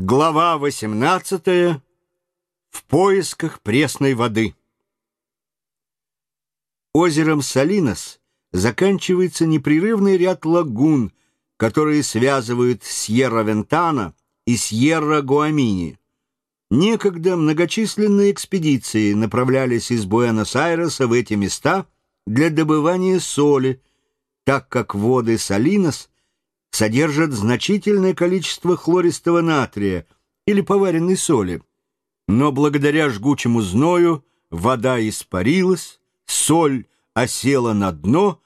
Глава 18. В поисках пресной воды. Озером Салинос заканчивается непрерывный ряд лагун, которые связывают Сьерра-Вентана и Сьерра-Гуамини. Некогда многочисленные экспедиции направлялись из Буэнос-Айреса в эти места для добывания соли, так как воды Салинос – содержат значительное количество хлористого натрия или поваренной соли. Но благодаря жгучему зною вода испарилась, соль осела на дно,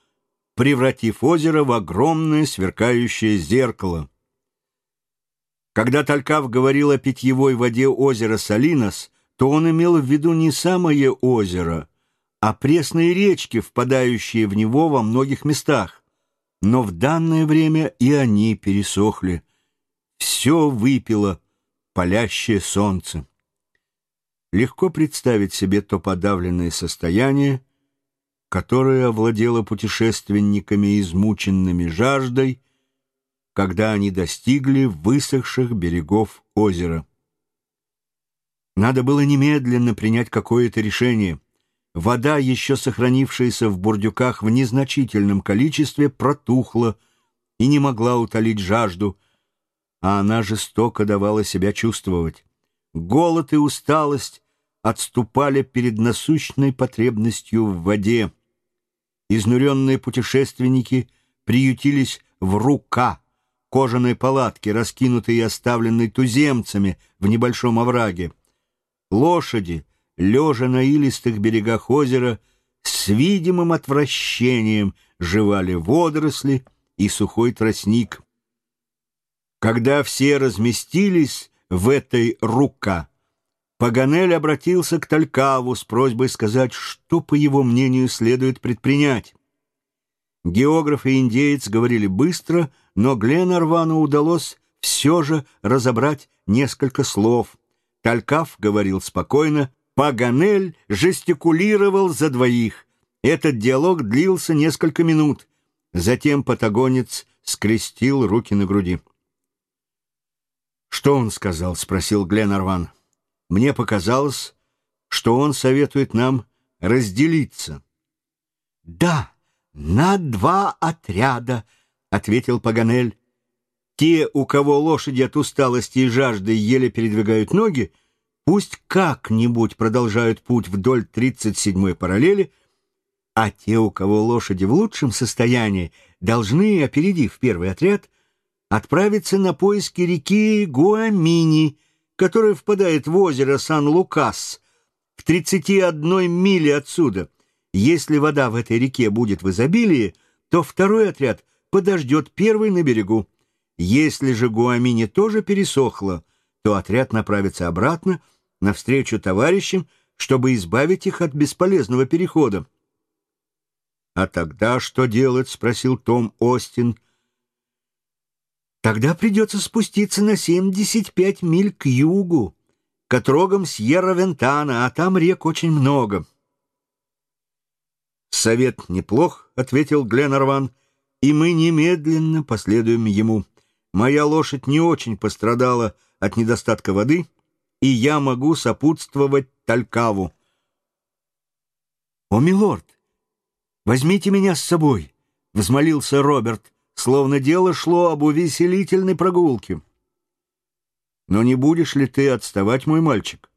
превратив озеро в огромное сверкающее зеркало. Когда Талькав говорил о питьевой воде озера Салинос, то он имел в виду не самое озеро, а пресные речки, впадающие в него во многих местах но в данное время и они пересохли. Все выпило палящее солнце. Легко представить себе то подавленное состояние, которое овладело путешественниками, измученными жаждой, когда они достигли высохших берегов озера. Надо было немедленно принять какое-то решение — Вода, еще сохранившаяся в бурдюках в незначительном количестве, протухла и не могла утолить жажду, а она жестоко давала себя чувствовать. Голод и усталость отступали перед насущной потребностью в воде. Изнуренные путешественники приютились в рука, кожаной палатке, раскинутой и оставленной туземцами в небольшом овраге. Лошади — лежа на илистых берегах озера, с видимым отвращением жевали водоросли и сухой тростник. Когда все разместились в этой рука, Паганель обратился к Талькаву с просьбой сказать, что, по его мнению, следует предпринять. Географ и индеец говорили быстро, но Гленарвану удалось все же разобрать несколько слов. Талькав говорил спокойно, Паганель жестикулировал за двоих. Этот диалог длился несколько минут. Затем патагонец скрестил руки на груди. «Что он сказал?» — спросил Гленарван. «Мне показалось, что он советует нам разделиться». «Да, на два отряда», — ответил Паганель. «Те, у кого лошади от усталости и жажды еле передвигают ноги, Пусть как-нибудь продолжают путь вдоль 37-й параллели, а те, у кого лошади в лучшем состоянии, должны, опередив первый отряд, отправиться на поиски реки Гуамини, которая впадает в озеро Сан-Лукас в 31 миле отсюда. Если вода в этой реке будет в изобилии, то второй отряд подождет первый на берегу. Если же Гуамини тоже пересохло, то отряд направится обратно навстречу товарищам, чтобы избавить их от бесполезного перехода. «А тогда что делать?» — спросил Том Остин. «Тогда придется спуститься на 75 миль к югу, к отрогам Сьерра-Вентана, а там рек очень много». «Совет неплох», — ответил Гленарван, — «и мы немедленно последуем ему. Моя лошадь не очень пострадала от недостатка воды» и я могу сопутствовать Талькаву. «О, милорд, возьмите меня с собой!» — взмолился Роберт, словно дело шло об увеселительной прогулке. «Но не будешь ли ты отставать, мой мальчик?»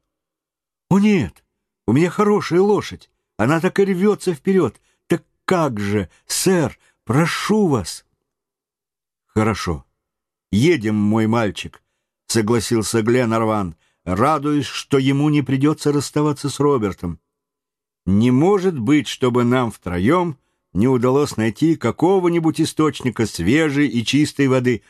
«О, нет, у меня хорошая лошадь, она так и рвется вперед. Так как же, сэр, прошу вас!» «Хорошо, едем, мой мальчик», — согласился Гленарван радуясь, что ему не придется расставаться с Робертом. Не может быть, чтобы нам втроем не удалось найти какого-нибудь источника свежей и чистой воды.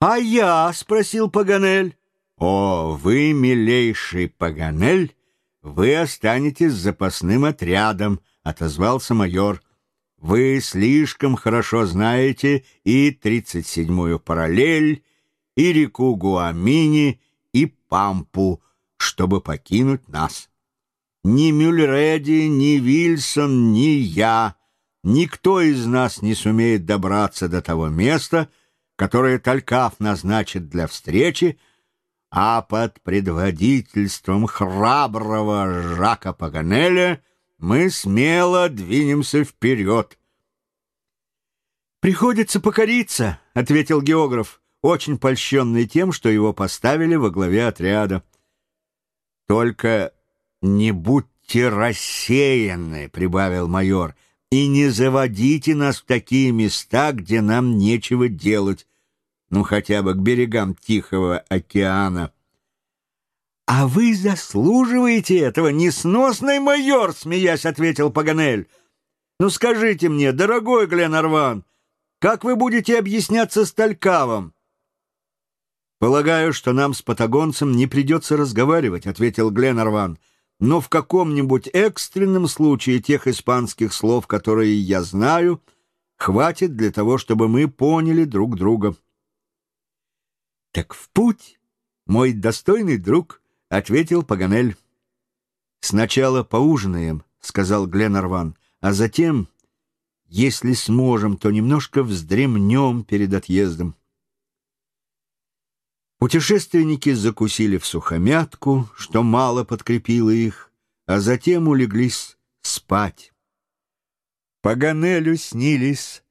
«А я?» — спросил Паганель. «О, вы, милейший Паганель, вы останетесь запасным отрядом», — отозвался майор. «Вы слишком хорошо знаете и тридцать седьмую параллель, и реку Гуамини, и Пампу, чтобы покинуть нас. Ни Мюллереди, ни Вильсон, ни я, никто из нас не сумеет добраться до того места, которое Талькав назначит для встречи, а под предводительством храброго Жака Паганеля мы смело двинемся вперед. «Приходится покориться», — ответил географ, очень польщенный тем, что его поставили во главе отряда. «Только не будьте рассеяны», — прибавил майор, «и не заводите нас в такие места, где нам нечего делать, ну хотя бы к берегам Тихого океана». «А вы заслуживаете этого, несносный майор!» — смеясь ответил Паганель. «Ну скажите мне, дорогой Гленарван, как вы будете объясняться с Талькавом?» «Полагаю, что нам с патагонцем не придется разговаривать», — ответил Гленарван. «Но в каком-нибудь экстренном случае тех испанских слов, которые я знаю, хватит для того, чтобы мы поняли друг друга». «Так в путь, мой достойный друг», — ответил Паганель. «Сначала поужинаем», — сказал Гленарван, «а затем, если сможем, то немножко вздремнем перед отъездом». Путешественники закусили в сухомятку, что мало подкрепило их, а затем улеглись спать. Паганелю снились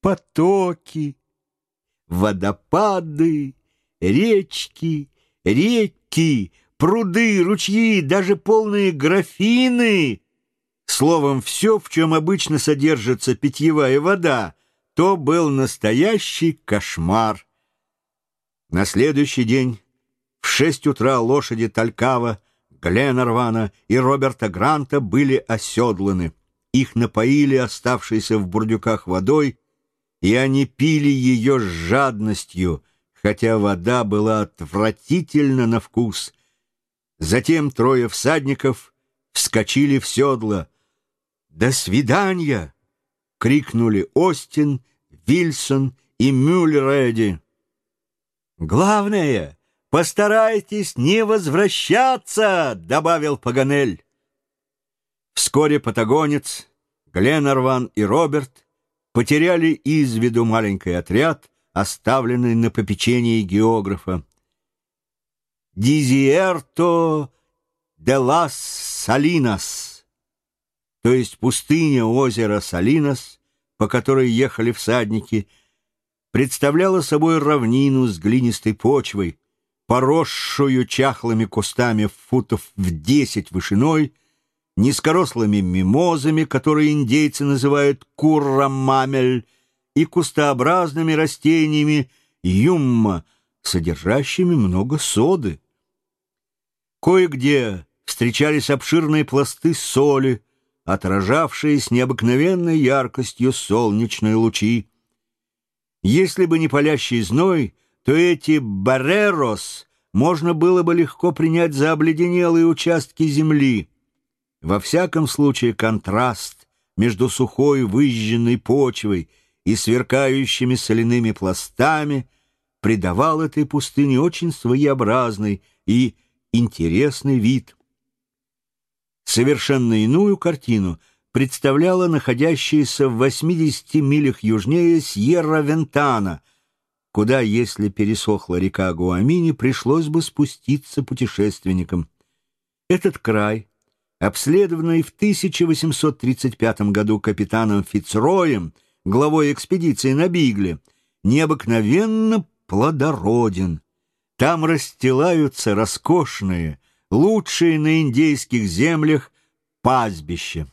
потоки, водопады, речки, реки, пруды, ручьи, даже полные графины. Словом, все, в чем обычно содержится питьевая вода, то был настоящий кошмар. На следующий день в шесть утра лошади Талькава, Гленарвана и Роберта Гранта были оседланы. Их напоили оставшейся в бурдюках водой, и они пили ее с жадностью, хотя вода была отвратительна на вкус. Затем трое всадников вскочили в седло. «До свидания!» — крикнули Остин, Вильсон и Мюллереди. «Главное, постарайтесь не возвращаться!» — добавил Паганель. Вскоре патагонец, Гленарван и Роберт потеряли из виду маленький отряд, оставленный на попечении географа. «Дизиерто де лас Салинас», то есть пустыня озера Салинас, по которой ехали всадники — представляла собой равнину с глинистой почвой, поросшую чахлыми кустами футов в десять вышиной, низкорослыми мимозами, которые индейцы называют куррамамель, и кустообразными растениями юмма, содержащими много соды. Кое-где встречались обширные пласты соли, отражавшие с необыкновенной яркостью солнечные лучи. Если бы не палящий зной, то эти барерос можно было бы легко принять за обледенелые участки земли. Во всяком случае контраст между сухой выжженной почвой и сверкающими соляными пластами придавал этой пустыне очень своеобразный и интересный вид. Совершенно иную картину — представляла находящаяся в 80 милях южнее Сьерра-Вентана, куда, если пересохла река Гуамини, пришлось бы спуститься путешественникам. Этот край, обследованный в 1835 году капитаном Фицроем, главой экспедиции на Бигле, необыкновенно плодороден. Там расстилаются роскошные, лучшие на индейских землях пастбища.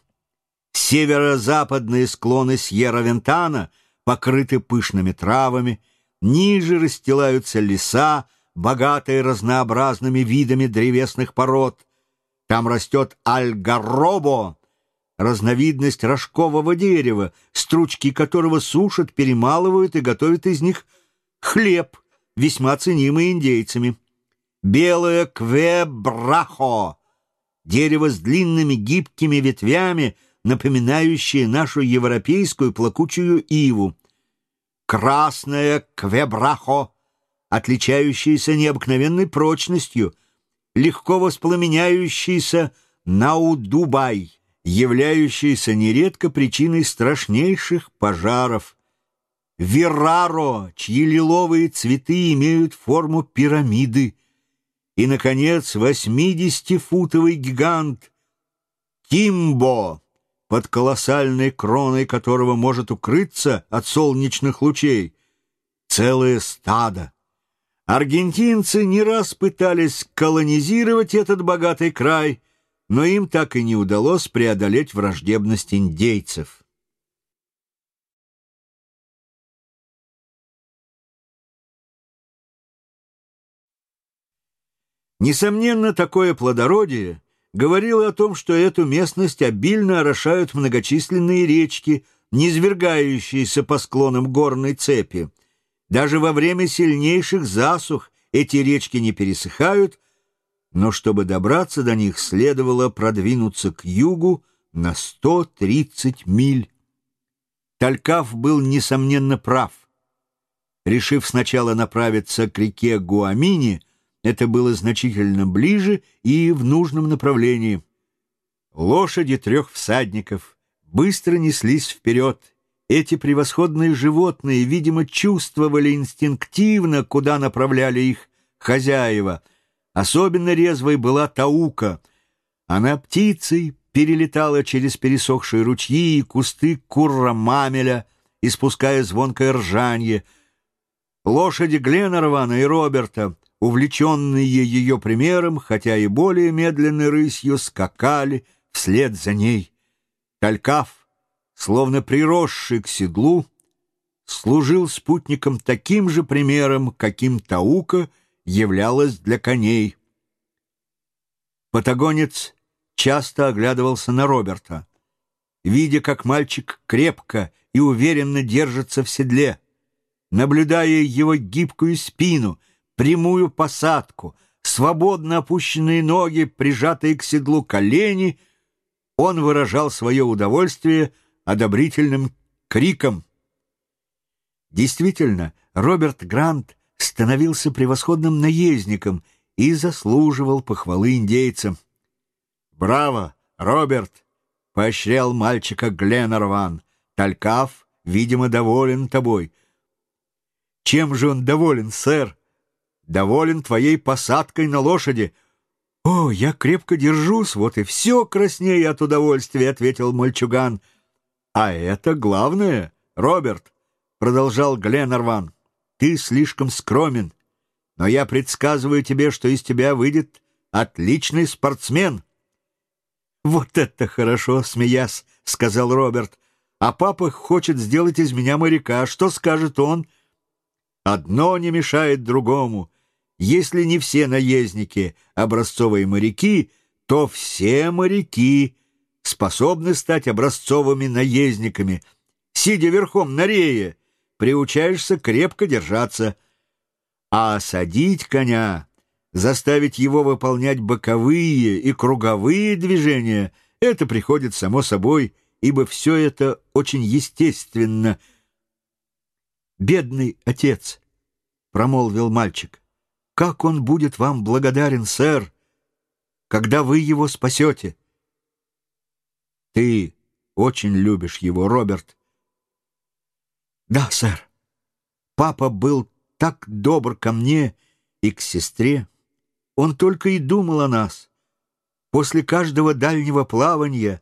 Северо-западные склоны Сьерра-Вентана покрыты пышными травами, ниже расстилаются леса, богатые разнообразными видами древесных пород. Там растет альгаробо, разновидность рожкового дерева, стручки которого сушат, перемалывают и готовят из них хлеб, весьма ценимый индейцами. Белое квебрахо, дерево с длинными гибкими ветвями — напоминающие нашу европейскую плакучую иву. Красное квебрахо, отличающееся необыкновенной прочностью, легко воспламеняющийся наудубай, являющийся нередко причиной страшнейших пожаров. Вераро, чьи лиловые цветы имеют форму пирамиды, и, наконец, восьмидесятифутовый гигант Кимбо, под колоссальной кроной которого может укрыться от солнечных лучей целое стадо. Аргентинцы не раз пытались колонизировать этот богатый край, но им так и не удалось преодолеть враждебность индейцев. Несомненно, такое плодородие говорило о том, что эту местность обильно орошают многочисленные речки, низвергающиеся по склонам горной цепи. Даже во время сильнейших засух эти речки не пересыхают, но чтобы добраться до них, следовало продвинуться к югу на 130 миль. Талькав был, несомненно, прав. Решив сначала направиться к реке Гуамини, это было значительно ближе и в нужном направлении. Лошади трех всадников быстро неслись вперед. Эти превосходные животные, видимо, чувствовали инстинктивно, куда направляли их хозяева. Особенно резвой была Таука. Она птицей перелетала через пересохшие ручьи и кусты курра-мамеля, испуская звонкое ржанье. Лошади Гленнервана и Роберта — увлеченные ее примером, хотя и более медленной рысью, скакали вслед за ней. Талькав, словно приросший к седлу, служил спутником таким же примером, каким Таука являлась для коней. Патагонец часто оглядывался на Роберта, видя, как мальчик крепко и уверенно держится в седле, наблюдая его гибкую спину — прямую посадку, свободно опущенные ноги, прижатые к седлу колени, он выражал свое удовольствие одобрительным криком. Действительно, Роберт Грант становился превосходным наездником и заслуживал похвалы индейцам. «Браво, Роберт!» — поощрял мальчика Гленнерван. «Талькав, видимо, доволен тобой». «Чем же он доволен, сэр?» Доволен твоей посадкой на лошади». «О, я крепко держусь, вот и все краснее от удовольствия», — ответил мальчуган. «А это главное, Роберт», — продолжал Гленнерван. «Ты слишком скромен, но я предсказываю тебе, что из тебя выйдет отличный спортсмен». «Вот это хорошо!» — смеясь, — сказал Роберт. «А папа хочет сделать из меня моряка. Что скажет он?» «Одно не мешает другому. Если не все наездники — образцовые моряки, то все моряки способны стать образцовыми наездниками. Сидя верхом на рее, приучаешься крепко держаться. А садить коня, заставить его выполнять боковые и круговые движения — это приходит само собой, ибо все это очень естественно. «Бедный отец», — промолвил мальчик, — как он будет вам благодарен, сэр, когда вы его спасете. Ты очень любишь его, Роберт. Да, сэр. Папа был так добр ко мне и к сестре. Он только и думал о нас. После каждого дальнего плавания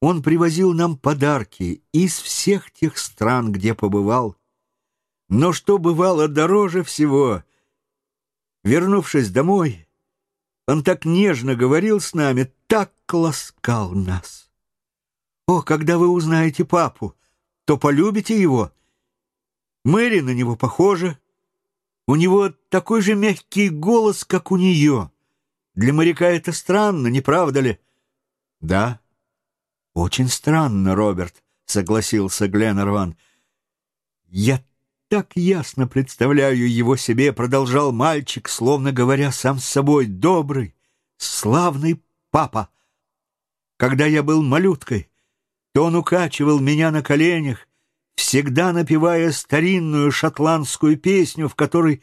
он привозил нам подарки из всех тех стран, где побывал. Но что бывало дороже всего — Вернувшись домой, он так нежно говорил с нами, так ласкал нас. О, когда вы узнаете папу, то полюбите его. Мэри на него похожа. У него такой же мягкий голос, как у нее. Для моряка это странно, не правда ли? Да, очень странно, Роберт, согласился Гленнерван. Я так ясно представляю его себе, продолжал мальчик, словно говоря сам с собой, добрый, славный папа. Когда я был малюткой, то он укачивал меня на коленях, всегда напевая старинную шотландскую песню, в которой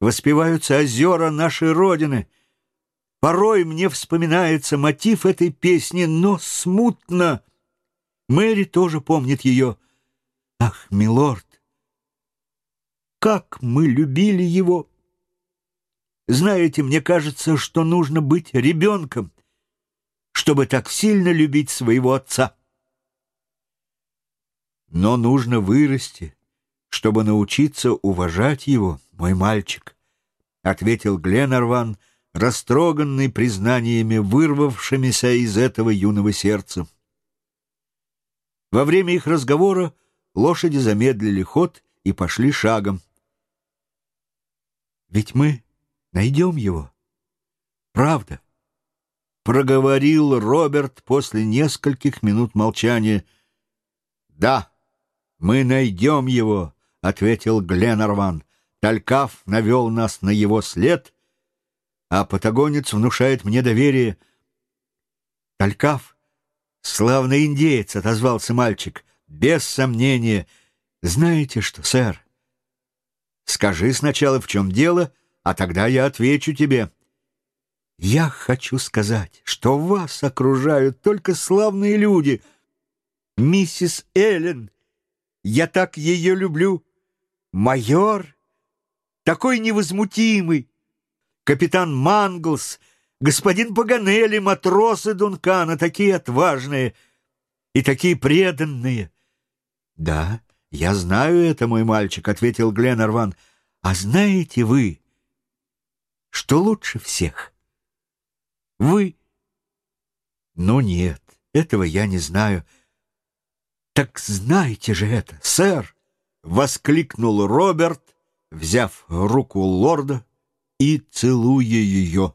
воспеваются озера нашей Родины. Порой мне вспоминается мотив этой песни, но смутно. Мэри тоже помнит ее. Ах, милорд, как мы любили его! Знаете, мне кажется, что нужно быть ребенком, чтобы так сильно любить своего отца. Но нужно вырасти, чтобы научиться уважать его, мой мальчик, — ответил Гленарван, растроганный признаниями, вырвавшимися из этого юного сердца. Во время их разговора лошади замедлили ход и пошли шагом. «Ведь мы найдем его. Правда?» — проговорил Роберт после нескольких минут молчания. «Да, мы найдем его», — ответил Гленарван. «Талькав навел нас на его след, а патагонец внушает мне доверие». «Талькав, славный индеец», — отозвался мальчик, — «без сомнения. Знаете что, сэр?» «Скажи сначала, в чем дело, а тогда я отвечу тебе». Я хочу сказать, что вас окружают только славные люди. Миссис Эллен, я так ее люблю. Майор, такой невозмутимый. Капитан Манглс, господин Паганелли, матросы Дункана, такие отважные и такие преданные. Да, я знаю это, мой мальчик, — ответил Гленарван. А знаете вы, что лучше всех — вы? Ну нет, этого я не знаю. Так знайте же это, сэр! Воскликнул Роберт, взяв руку лорда и целуя ее.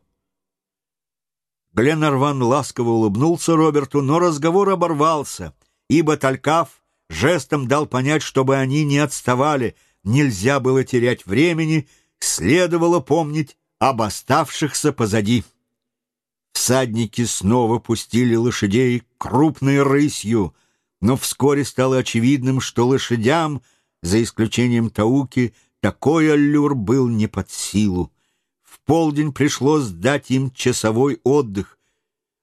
Гленарван ласково улыбнулся Роберту, но разговор оборвался, ибо Талькав жестом дал понять, чтобы они не отставали, нельзя было терять времени, следовало помнить об оставшихся позади. Всадники снова пустили лошадей крупной рысью, но вскоре стало очевидным, что лошадям, за исключением Тауки, такой аллюр был не под силу. В полдень пришлось дать им часовой отдых.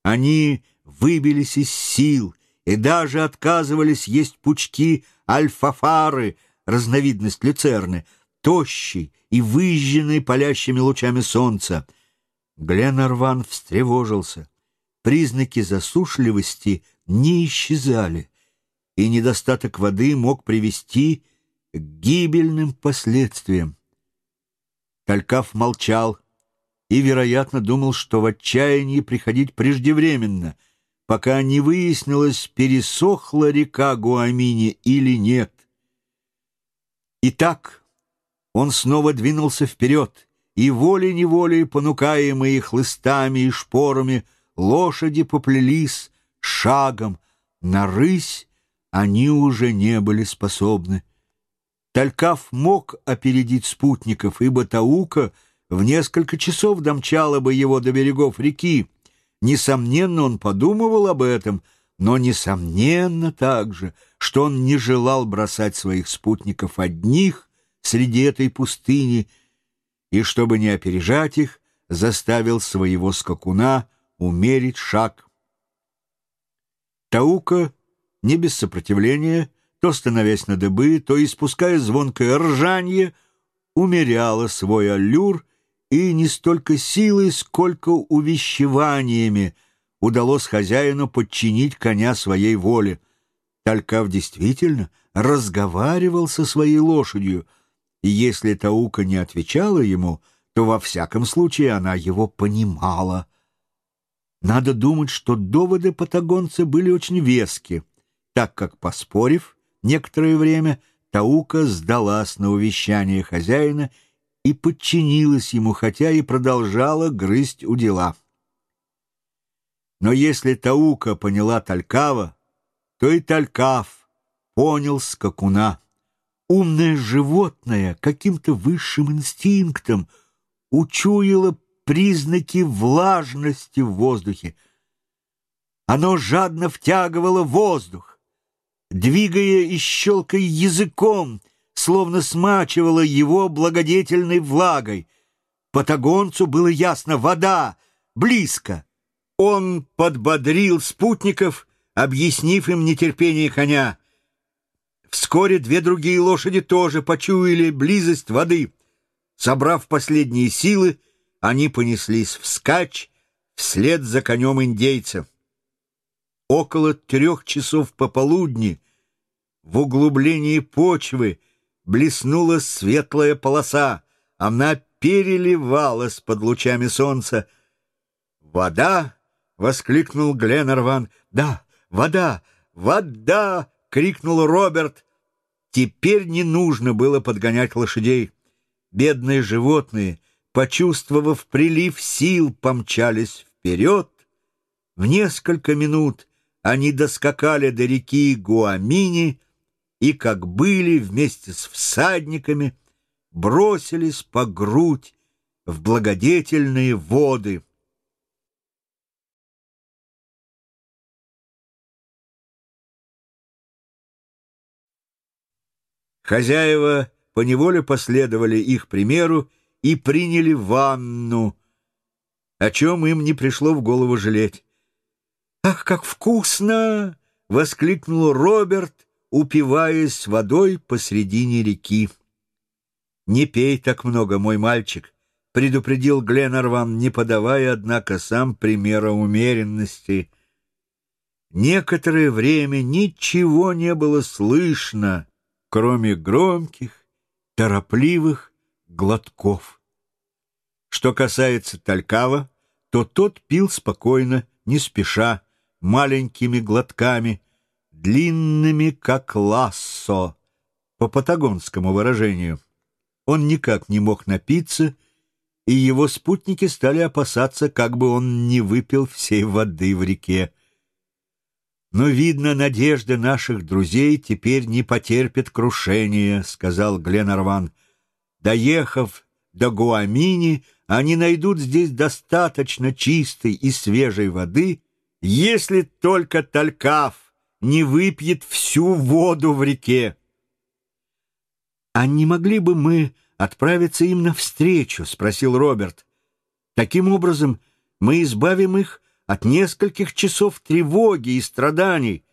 Они выбились из сил и даже отказывались есть пучки альфафары, разновидность люцерны, тощий и выжженный палящими лучами солнца — Гленарван встревожился. Признаки засушливости не исчезали, и недостаток воды мог привести к гибельным последствиям. Талькав молчал и, вероятно, думал, что в отчаянии приходить преждевременно, пока не выяснилось, пересохла река Гуамини или нет. Итак, он снова двинулся вперед — и волей-неволей, понукаемые хлыстами и шпорами, лошади поплелись шагом. На рысь они уже не были способны. Талькав мог опередить спутников, ибо Таука в несколько часов домчала бы его до берегов реки. Несомненно, он подумывал об этом, но несомненно также, что он не желал бросать своих спутников одних среди этой пустыни — и, чтобы не опережать их, заставил своего скакуна умерить шаг. Таука, не без сопротивления, то становясь на дыбы, то испуская звонкое ржанье, умеряла свой аллюр, и не столько силой, сколько увещеваниями удалось хозяину подчинить коня своей воле. Талькав действительно разговаривал со своей лошадью — и если Таука не отвечала ему, то во всяком случае она его понимала. Надо думать, что доводы патагонца были очень вески, так как, поспорив некоторое время, Таука сдалась на увещание хозяина и подчинилась ему, хотя и продолжала грызть у дела. Но если Таука поняла Талькава, то и Талькав понял скакуна. Умное животное каким-то высшим инстинктом учуяло признаки влажности в воздухе. Оно жадно втягивало воздух, двигая и щелкая языком, словно смачивало его благодетельной влагой. Патагонцу было ясно — вода, близко. Он подбодрил спутников, объяснив им нетерпение коня — Вскоре две другие лошади тоже почуяли близость воды. Собрав последние силы, они понеслись вскачь вслед за конем индейца. Около трех часов пополудни в углублении почвы блеснула светлая полоса. Она переливалась под лучами солнца. «Вода!» — воскликнул Гленнерван. «Да, вода! Вода!» — крикнул Роберт. Теперь не нужно было подгонять лошадей. Бедные животные, почувствовав прилив сил, помчались вперед. В несколько минут они доскакали до реки Гуамини и, как были вместе с всадниками, бросились по грудь в благодетельные воды. Хозяева поневоле последовали их примеру и приняли ванну, о чем им не пришло в голову жалеть. «Ах, как вкусно!» — воскликнул Роберт, упиваясь водой посредине реки. «Не пей так много, мой мальчик», — предупредил Гленнерван, не подавая, однако, сам примера умеренности. Некоторое время ничего не было слышно, кроме громких, торопливых глотков. Что касается Талькава, то тот пил спокойно, не спеша, маленькими глотками, длинными, как лассо, по патагонскому выражению. Он никак не мог напиться, и его спутники стали опасаться, как бы он не выпил всей воды в реке. «Но, видно, надежды наших друзей теперь не потерпят крушения», — сказал Гленарван. «Доехав до Гуамини, они найдут здесь достаточно чистой и свежей воды, если только Талькав не выпьет всю воду в реке». «А не могли бы мы отправиться им навстречу?» — спросил Роберт. «Таким образом мы избавим их от нескольких часов тревоги и страданий».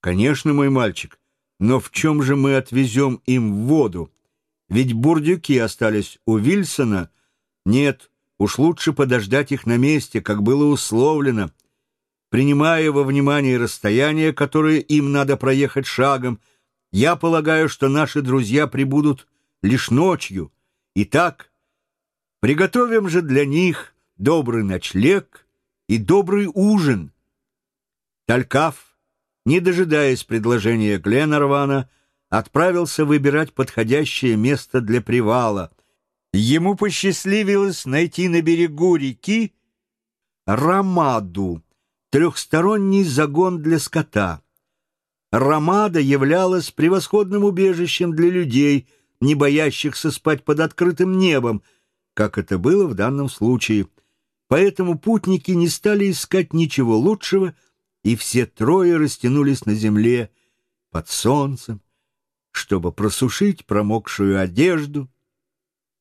«Конечно, мой мальчик, но в чем же мы отвезем им воду? Ведь бурдюки остались у Вильсона. Нет, уж лучше подождать их на месте, как было условлено. Принимая во внимание расстояние, которое им надо проехать шагом, — я полагаю, что наши друзья прибудут лишь ночью. Итак, приготовим же для них добрый ночлег и добрый ужин. Талькав, не дожидаясь предложения Гленарвана, отправился выбирать подходящее место для привала. Ему посчастливилось найти на берегу реки Рамаду, трехсторонний загон для скота. Ромада являлась превосходным убежищем для людей, не боящихся спать под открытым небом, как это было в данном случае. Поэтому путники не стали искать ничего лучшего, и все трое растянулись на земле под солнцем, чтобы просушить промокшую одежду.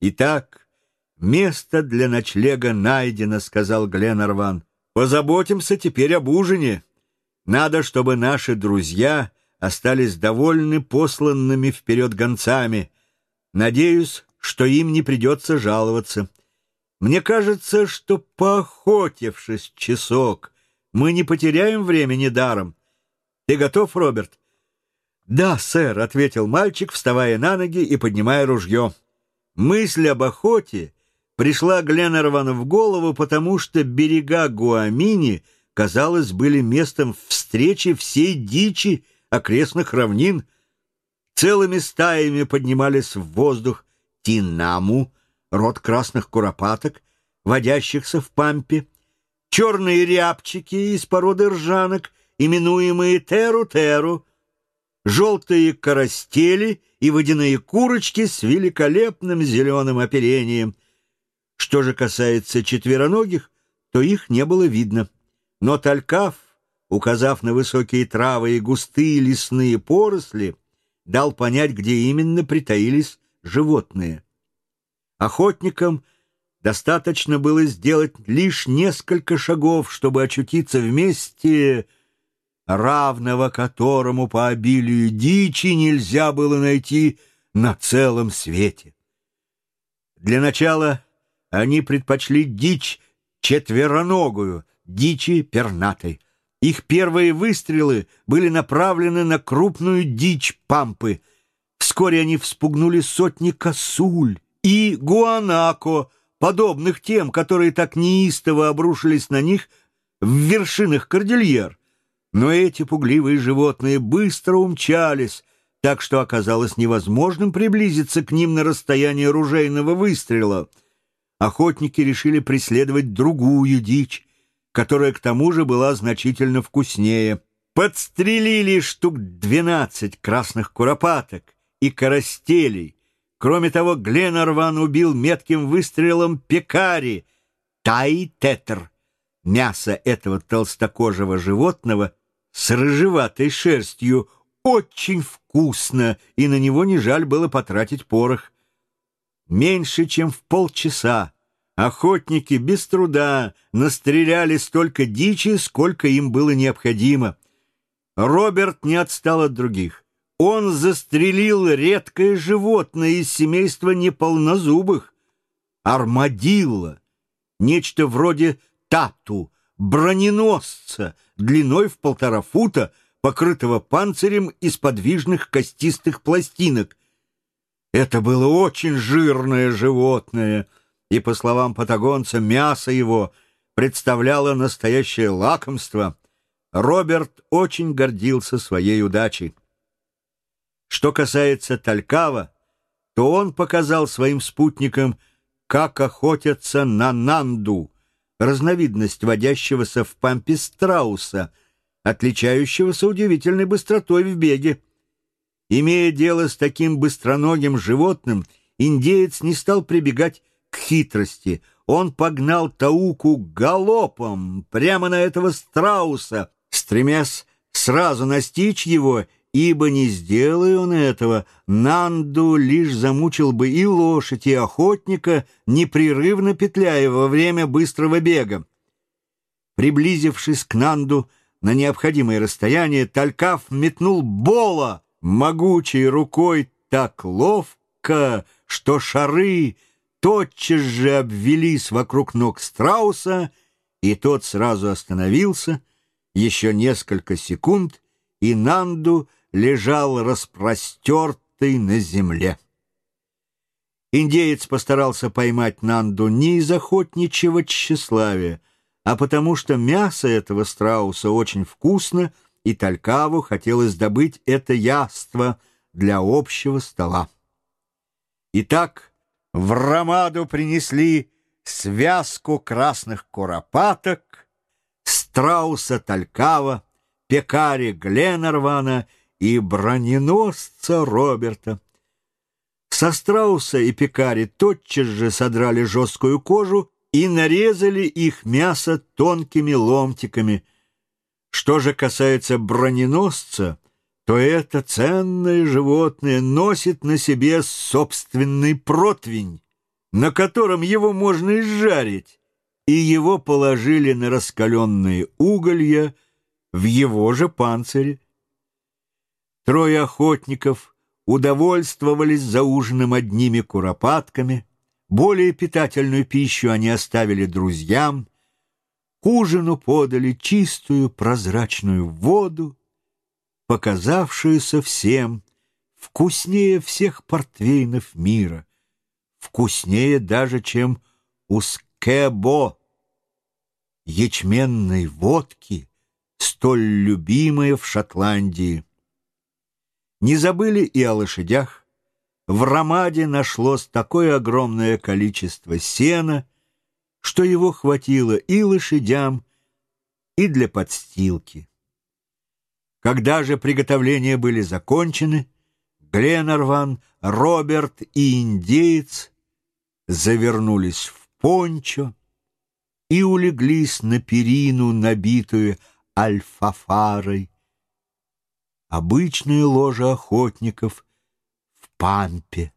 «Итак, место для ночлега найдено», — сказал Гленарван. «Позаботимся теперь об ужине». Надо, чтобы наши друзья остались довольны посланными вперед гонцами. Надеюсь, что им не придется жаловаться. Мне кажется, что, поохотившись часок, мы не потеряем времени даром. Ты готов, Роберт? «Да, сэр», — ответил мальчик, вставая на ноги и поднимая ружье. Мысль об охоте пришла Гленнервану в голову, потому что берега Гуамини — казалось, были местом встречи всей дичи окрестных равнин. Целыми стаями поднимались в воздух тинаму, род красных куропаток, водящихся в пампе, черные рябчики из породы ржанок, именуемые теру-теру, желтые коростели и водяные курочки с великолепным зеленым оперением. Что же касается четвероногих, то их не было видно. Но Талькав, указав на высокие травы и густые лесные поросли, дал понять, где именно притаились животные. Охотникам достаточно было сделать лишь несколько шагов, чтобы очутиться вместе, равного которому по обилию дичи нельзя было найти на целом свете. Для начала они предпочли дичь четвероногую, дичи пернатой. Их первые выстрелы были направлены на крупную дичь пампы. Вскоре они вспугнули сотни косуль и гуанако, подобных тем, которые так неистово обрушились на них в вершинах кордильер. Но эти пугливые животные быстро умчались, так что оказалось невозможным приблизиться к ним на расстояние ружейного выстрела. Охотники решили преследовать другую дичь, которая к тому же была значительно вкуснее. Подстрелили штук двенадцать красных куропаток и коростелей. Кроме того, Гленарван убил метким выстрелом пекари, тай-тетр. Мясо этого толстокожего животного с рыжеватой шерстью очень вкусно, и на него не жаль было потратить порох. Меньше чем в полчаса охотники без труда настреляли столько дичи, сколько им было необходимо. Роберт не отстал от других. Он застрелил редкое животное из семейства неполнозубых — армадилла, нечто вроде тату, броненосца, длиной в полтора фута, покрытого панцирем из подвижных костистых пластинок. Это было очень жирное животное, и, по словам патагонца, мясо его представляло настоящее лакомство. Роберт очень гордился своей удачей. Что касается Талькава, то он показал своим спутникам, как охотятся на Нанду, разновидность водящегося в пампе страуса, отличающегося удивительной быстротой в беге. Имея дело с таким быстроногим животным, индеец не стал прибегать к хитрости. Он погнал Тауку галопом прямо на этого страуса, стремясь сразу настичь его ибо не сделай он этого, Нанду лишь замучил бы и лошадь, и охотника, непрерывно петляя во время быстрого бега. Приблизившись к Нанду на необходимое расстояние, Талькав метнул Бола могучей рукой так ловко, что шары тотчас же обвелись вокруг ног страуса, и тот сразу остановился, еще несколько секунд, и Нанду — лежал распростертый на земле. Индеец постарался поймать Нанду не из охотничьего тщеславия, а потому что мясо этого страуса очень вкусно, и Талькаву хотелось добыть это яство для общего стола. Итак, в Ромаду принесли связку красных куропаток, страуса Талькава, пекари Гленарвана — и броненосца Роберта. Со страуса и пекари тотчас же содрали жесткую кожу и нарезали их мясо тонкими ломтиками. Что же касается броненосца, то это ценное животное носит на себе собственный противень, на котором его можно изжарить, и его положили на раскаленные уголья в его же панцире. Трое охотников удовольствовались за ужином одними куропатками, более питательную пищу они оставили друзьям, к ужину подали чистую прозрачную воду, показавшуюся всем вкуснее всех портвейнов мира, вкуснее даже, чем у скебо, ячменной водки, столь любимой в Шотландии. Не забыли и о лошадях. В Ромаде нашлось такое огромное количество сена, что его хватило и лошадям, и для подстилки. Когда же приготовления были закончены, Гленарван, Роберт и индеец завернулись в пончо и улеглись на перину, набитую альфафарой, обычное ложе охотников в пампе.